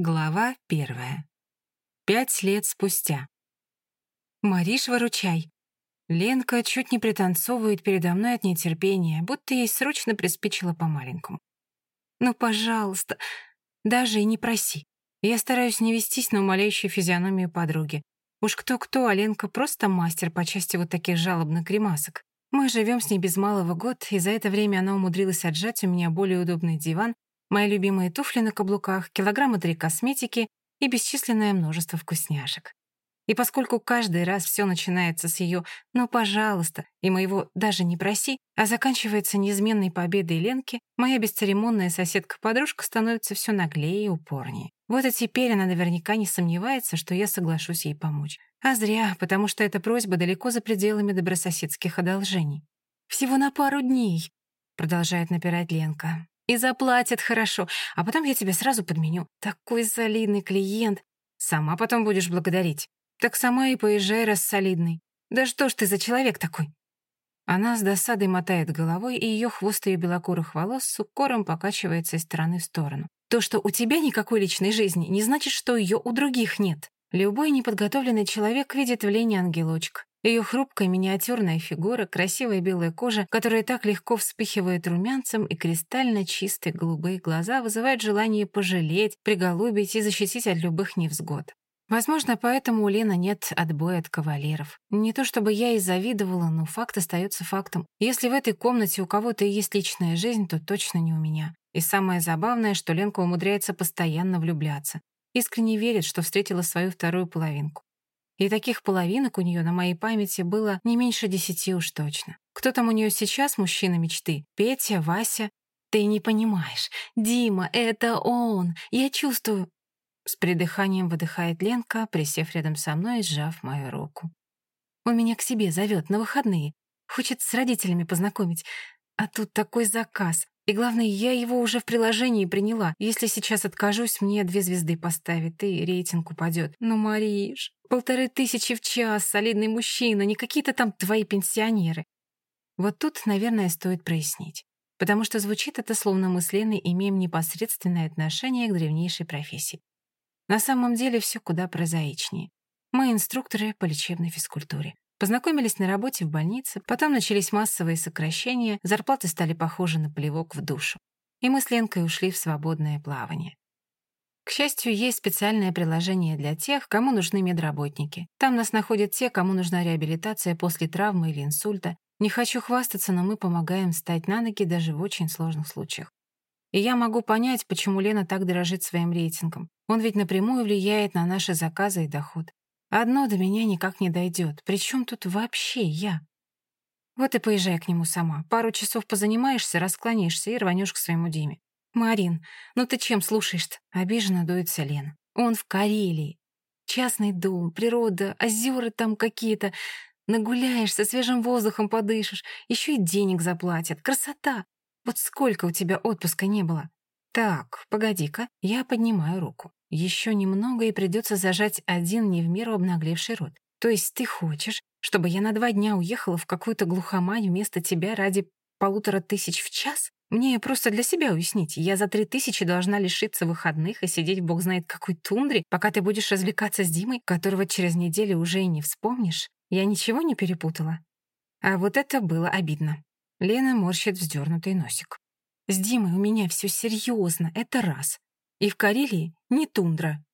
Глава первая. Пять лет спустя. «Мариш, выручай!» Ленка чуть не пританцовывает передо мной от нетерпения, будто ей срочно приспичило по-маленькому. «Ну, пожалуйста, даже и не проси. Я стараюсь не вестись на умоляющую физиономию подруги. Уж кто-кто, а Ленка просто мастер по части вот таких жалобных гримасок. Мы живем с ней без малого год, и за это время она умудрилась отжать у меня более удобный диван, мои любимые туфли на каблуках, килограммы три косметики и бесчисленное множество вкусняшек. И поскольку каждый раз все начинается с ее «ну, пожалуйста» и моего «даже не проси», а заканчивается неизменной победой Ленки, моя бесцеремонная соседка-подружка становится все наглее и упорнее. Вот и теперь она наверняка не сомневается, что я соглашусь ей помочь. А зря, потому что эта просьба далеко за пределами добрососедских одолжений. «Всего на пару дней», — продолжает напирать Ленка. И заплатят хорошо, а потом я тебя сразу подменю. Такой солидный клиент. Сама потом будешь благодарить. Так сама и поезжай, раз солидный. Да что ж ты за человек такой?» Она с досадой мотает головой, и ее хвост ее белокурых волос с укором покачивается из стороны в сторону. «То, что у тебя никакой личной жизни, не значит, что ее у других нет. Любой неподготовленный человек видит в Лене ангелочка. Ее хрупкая миниатюрная фигура, красивая белая кожа, которая так легко вспыхивает румянцем, и кристально чистые голубые глаза вызывают желание пожалеть, приголубить и защитить от любых невзгод. Возможно, поэтому у Лены нет отбоя от кавалеров. Не то чтобы я и завидовала, но факт остается фактом. Если в этой комнате у кого-то есть личная жизнь, то точно не у меня. И самое забавное, что Ленка умудряется постоянно влюбляться. Искренне верит, что встретила свою вторую половинку. И таких половинок у нее на моей памяти было не меньше десяти уж точно. Кто там у нее сейчас мужчина мечты? Петя, Вася? Ты не понимаешь. Дима, это он. Я чувствую. С придыханием выдыхает Ленка, присев рядом со мной и сжав мою руку. Он меня к себе зовет на выходные. Хочет с родителями познакомить. А тут такой заказ. И главное, я его уже в приложении приняла. Если сейчас откажусь, мне две звезды поставит, и рейтинг упадет. Ну, Мариш, полторы тысячи в час, солидный мужчина, не какие-то там твои пенсионеры. Вот тут, наверное, стоит прояснить. Потому что звучит это словно мы с Леной имеем непосредственное отношение к древнейшей профессии. На самом деле все куда прозаичнее. Мы инструкторы по лечебной физкультуре. Познакомились на работе в больнице, потом начались массовые сокращения, зарплаты стали похожи на плевок в душу. И мы с Ленкой ушли в свободное плавание. К счастью, есть специальное приложение для тех, кому нужны медработники. Там нас находят те, кому нужна реабилитация после травмы или инсульта. Не хочу хвастаться, но мы помогаем встать на ноги даже в очень сложных случаях. И я могу понять, почему Лена так дорожит своим рейтингом. Он ведь напрямую влияет на наши заказы и доход. Одно до меня никак не дойдет. Причем тут вообще я? Вот и поезжай к нему сама. Пару часов позанимаешься, расклонишься и рванешь к своему Диме. Марин, ну ты чем слушаешь-то? Обиженно дуется Лена. Он в Карелии. Частный дом, природа, озера там какие-то. Нагуляешься, свежим воздухом подышишь. Еще и денег заплатят. Красота! Вот сколько у тебя отпуска не было? Так, погоди-ка, я поднимаю руку. Еще немного, и придется зажать один не в меру обнаглевший рот. То есть ты хочешь, чтобы я на два дня уехала в какую-то глухомань вместо тебя ради полутора тысяч в час? Мне просто для себя уяснить. Я за три тысячи должна лишиться выходных и сидеть бог знает какой тундре, пока ты будешь развлекаться с Димой, которого через неделю уже и не вспомнишь. Я ничего не перепутала. А вот это было обидно. Лена морщит вздернутый носик. С Димой у меня все серьезно, это раз. И в Карелии не тундра.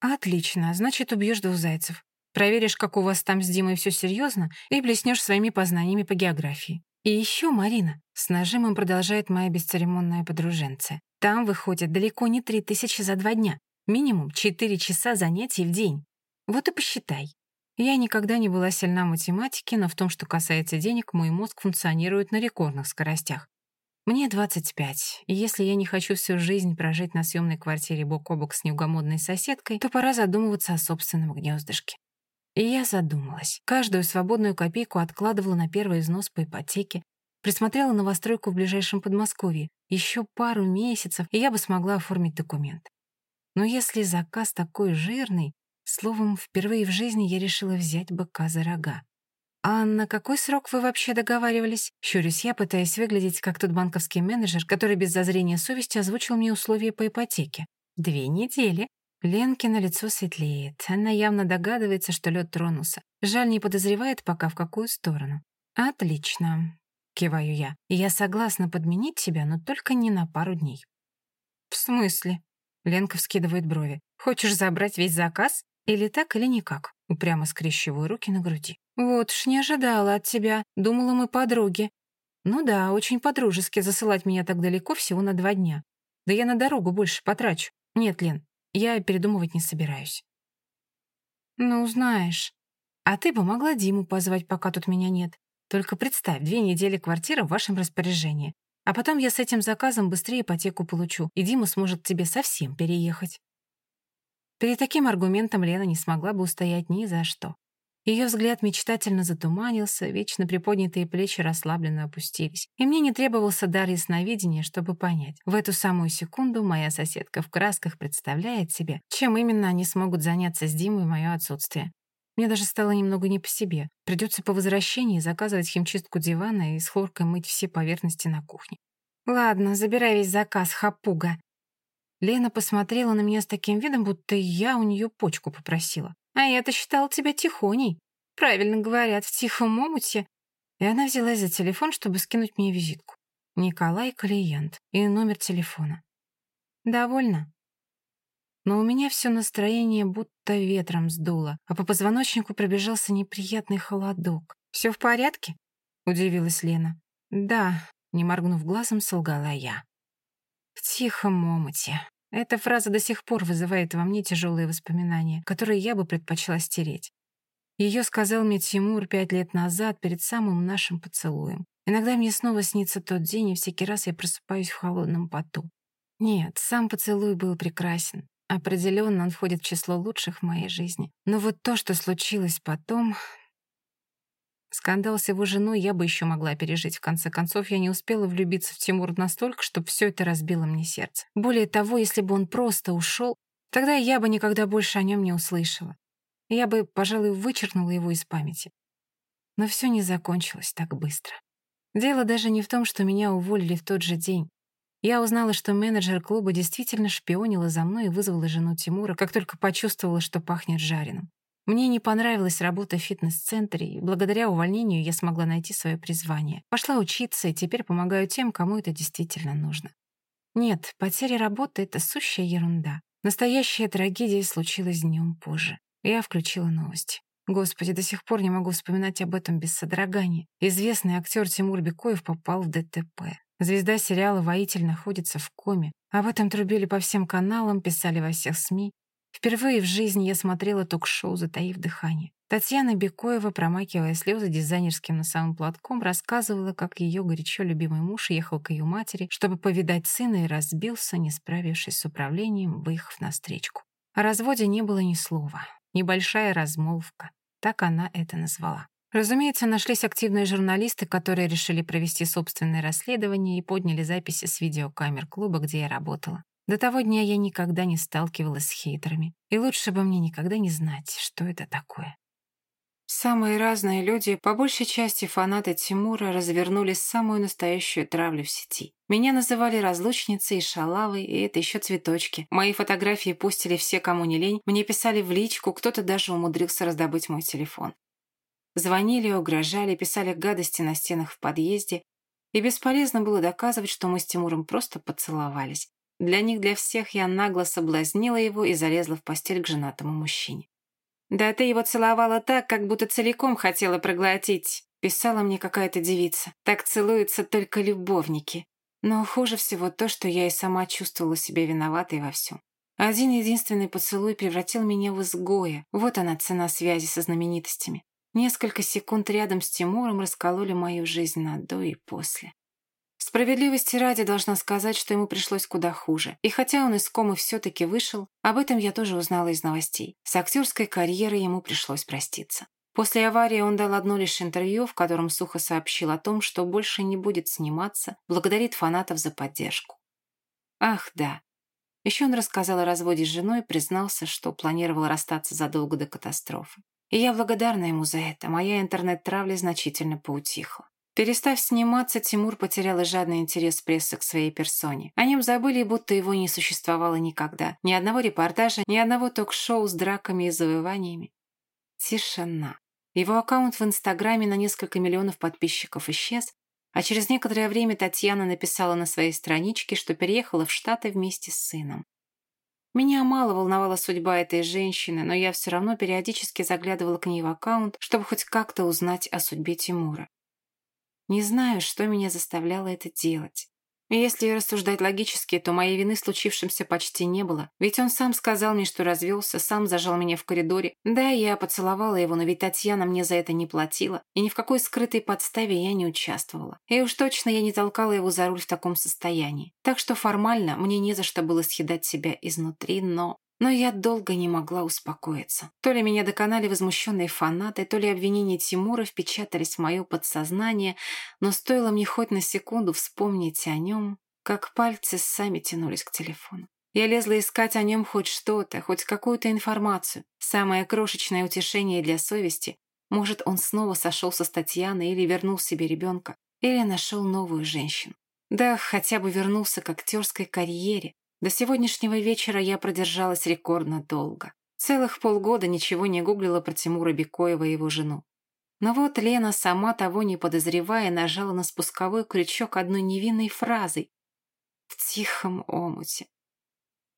Отлично, значит, убьешь двух зайцев. Проверишь, как у вас там с Димой все серьезно, и блеснешь своими познаниями по географии. И еще, Марина, с нажимом продолжает моя бесцеремонная подруженция. Там выходит далеко не три тысячи за два дня. Минимум четыре часа занятий в день. Вот и посчитай. Я никогда не была сильна в математике, но в том, что касается денег, мой мозг функционирует на рекордных скоростях. Мне 25, и если я не хочу всю жизнь прожить на съемной квартире бок о бок с неугомодной соседкой, то пора задумываться о собственном гнездышке. И я задумалась. Каждую свободную копейку откладывала на первый взнос по ипотеке, присмотрела новостройку в ближайшем Подмосковье. Еще пару месяцев, и я бы смогла оформить документ. Но если заказ такой жирный, словом, впервые в жизни я решила взять быка за рога. «А на какой срок вы вообще договаривались?» Щурюсь я, пытаясь выглядеть как тот банковский менеджер, который без зазрения совести озвучил мне условия по ипотеке. «Две недели». Ленкино лицо светлеет. Она явно догадывается, что лед тронулся. Жаль, не подозревает пока, в какую сторону. «Отлично», — киваю я. «Я согласна подменить тебя, но только не на пару дней». «В смысле?» — Ленка вскидывает брови. «Хочешь забрать весь заказ? Или так, или никак?» Упрямо скрещиваю руки на груди. «Вот уж не ожидала от тебя. Думала, мы подруги». «Ну да, очень подружески засылать меня так далеко всего на два дня. Да я на дорогу больше потрачу. Нет, Лен, я передумывать не собираюсь. Ну, знаешь. А ты бы могла Диму позвать, пока тут меня нет. Только представь, две недели квартира в вашем распоряжении. А потом я с этим заказом быстрее ипотеку получу, и Дима сможет к тебе совсем переехать. Перед таким аргументом Лена не смогла бы устоять ни за что. Ее взгляд мечтательно затуманился, вечно приподнятые плечи расслабленно опустились. И мне не требовался дар ясновидения, чтобы понять. В эту самую секунду моя соседка в красках представляет себе, чем именно они смогут заняться с Димой в мое отсутствие. Мне даже стало немного не по себе. Придется по возвращении заказывать химчистку дивана и с хлоркой мыть все поверхности на кухне. «Ладно, забирай весь заказ, хапуга». Лена посмотрела на меня с таким видом, будто я у нее почку попросила. А я-то считал тебя тихоней. Правильно говорят, в тихом омуте. И она взялась за телефон, чтобы скинуть мне визитку. Николай клиент и номер телефона. Довольно. Но у меня все настроение будто ветром сдуло, а по позвоночнику пробежался неприятный холодок. «Все в порядке?» — удивилась Лена. «Да», — не моргнув глазом, солгала я. «В тихом омуте. Эта фраза до сих пор вызывает во мне тяжелые воспоминания, которые я бы предпочла стереть. Ее сказал мне Тимур пять лет назад, перед самым нашим поцелуем. Иногда мне снова снится тот день, и всякий раз я просыпаюсь в холодном поту. Нет, сам поцелуй был прекрасен. Определенно он входит в число лучших в моей жизни. Но вот то, что случилось потом, Скандал с его женой я бы еще могла пережить. В конце концов, я не успела влюбиться в Тимура настолько, чтобы все это разбило мне сердце. Более того, если бы он просто ушел, тогда я бы никогда больше о нем не услышала. Я бы, пожалуй, вычеркнула его из памяти. Но все не закончилось так быстро. Дело даже не в том, что меня уволили в тот же день. Я узнала, что менеджер клуба действительно шпионила за мной и вызвала жену Тимура, как только почувствовала, что пахнет жареным. Мне не понравилась работа в фитнес-центре, и благодаря увольнению я смогла найти свое призвание. Пошла учиться и теперь помогаю тем, кому это действительно нужно. Нет, потеря работы — это сущая ерунда. Настоящая трагедия случилась днем позже. Я включила новости. Господи, до сих пор не могу вспоминать об этом без содрогания. Известный актер Тимур Бекоев попал в ДТП. Звезда сериала «Воитель» находится в коме. Об этом трубили по всем каналам, писали во всех СМИ. Впервые в жизни я смотрела ток-шоу, затаив дыхание. Татьяна Бекоева, промакивая слезы дизайнерским носовым платком, рассказывала, как ее горячо любимый муж ехал к ее матери, чтобы повидать сына и разбился, не справившись с управлением, выехав на встречку. О разводе не было ни слова. Небольшая размолвка. Так она это назвала. Разумеется, нашлись активные журналисты, которые решили провести собственное расследование и подняли записи с видеокамер клуба, где я работала. До того дня я никогда не сталкивалась с хейтерами, и лучше бы мне никогда не знать, что это такое. Самые разные люди, по большей части фанаты Тимура, развернули самую настоящую травлю в сети. Меня называли разлучницей и шалавой, и это еще цветочки. Мои фотографии пустили все, кому не лень, мне писали в личку, кто-то даже умудрился раздобыть мой телефон. Звонили, угрожали, писали гадости на стенах в подъезде, и бесполезно было доказывать, что мы с Тимуром просто поцеловались. Для них, для всех я нагло соблазнила его и залезла в постель к женатому мужчине. «Да ты его целовала так, как будто целиком хотела проглотить», писала мне какая-то девица. «Так целуются только любовники». Но хуже всего то, что я и сама чувствовала себя виноватой во всем. Один единственный поцелуй превратил меня в изгоя. Вот она цена связи со знаменитостями. Несколько секунд рядом с Тимуром раскололи мою жизнь на до и после. Справедливости ради должна сказать, что ему пришлось куда хуже. И хотя он из комы все-таки вышел, об этом я тоже узнала из новостей. С актерской карьерой ему пришлось проститься. После аварии он дал одно лишь интервью, в котором сухо сообщил о том, что больше не будет сниматься, благодарит фанатов за поддержку. Ах, да. Еще он рассказал о разводе с женой и признался, что планировал расстаться задолго до катастрофы. И я благодарна ему за это, моя интернет-травля значительно поутихла. Перестав сниматься, Тимур потерял жадный интерес прессы к своей персоне. О нем забыли, будто его не существовало никогда. Ни одного репортажа, ни одного ток-шоу с драками и завоеваниями. Тишина. Его аккаунт в Инстаграме на несколько миллионов подписчиков исчез, а через некоторое время Татьяна написала на своей страничке, что переехала в Штаты вместе с сыном. Меня мало волновала судьба этой женщины, но я все равно периодически заглядывала к ней в аккаунт, чтобы хоть как-то узнать о судьбе Тимура. Не знаю, что меня заставляло это делать. И если рассуждать логически, то моей вины случившемся почти не было. Ведь он сам сказал мне, что развелся, сам зажал меня в коридоре. Да, я поцеловала его, но ведь Татьяна мне за это не платила. И ни в какой скрытой подставе я не участвовала. И уж точно я не толкала его за руль в таком состоянии. Так что формально мне не за что было съедать себя изнутри, но... Но я долго не могла успокоиться. То ли меня доконали возмущенные фанаты, то ли обвинения Тимура впечатались в мое подсознание, но стоило мне хоть на секунду вспомнить о нем, как пальцы сами тянулись к телефону. Я лезла искать о нем хоть что-то, хоть какую-то информацию. Самое крошечное утешение для совести. Может, он снова сошелся с Татьяной или вернул себе ребенка, или нашел новую женщину. Да, хотя бы вернулся к актерской карьере, до сегодняшнего вечера я продержалась рекордно долго. Целых полгода ничего не гуглила про Тимура Бекоева и его жену. Но вот Лена, сама того не подозревая, нажала на спусковой крючок одной невинной фразой. В тихом омуте.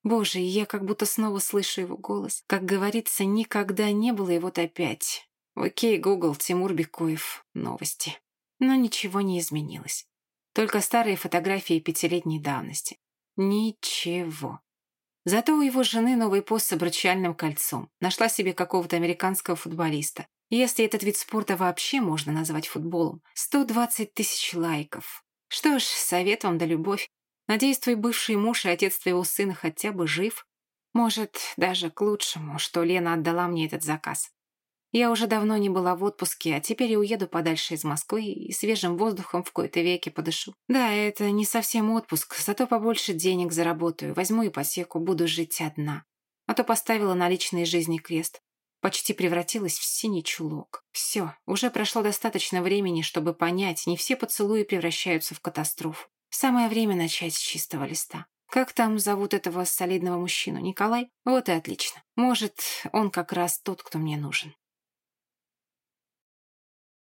Боже, я как будто снова слышу его голос. Как говорится, никогда не было, и вот опять. Окей, Гугл, Тимур Бекоев. Новости. Но ничего не изменилось. Только старые фотографии пятилетней давности. Ничего. Зато у его жены новый пост с обручальным кольцом. Нашла себе какого-то американского футболиста. Если этот вид спорта вообще можно назвать футболом. 120 тысяч лайков. Что ж, совет вам да любовь. Надеюсь, твой бывший муж и отец твоего сына хотя бы жив. Может, даже к лучшему, что Лена отдала мне этот заказ. Я уже давно не была в отпуске, а теперь я уеду подальше из Москвы и свежим воздухом в кои-то веки подышу. Да, это не совсем отпуск, зато побольше денег заработаю, возьму ипотеку, буду жить одна. А то поставила на личной жизни крест. Почти превратилась в синий чулок. Все, уже прошло достаточно времени, чтобы понять, не все поцелуи превращаются в катастрофу. Самое время начать с чистого листа. Как там зовут этого солидного мужчину? Николай? Вот и отлично. Может, он как раз тот, кто мне нужен.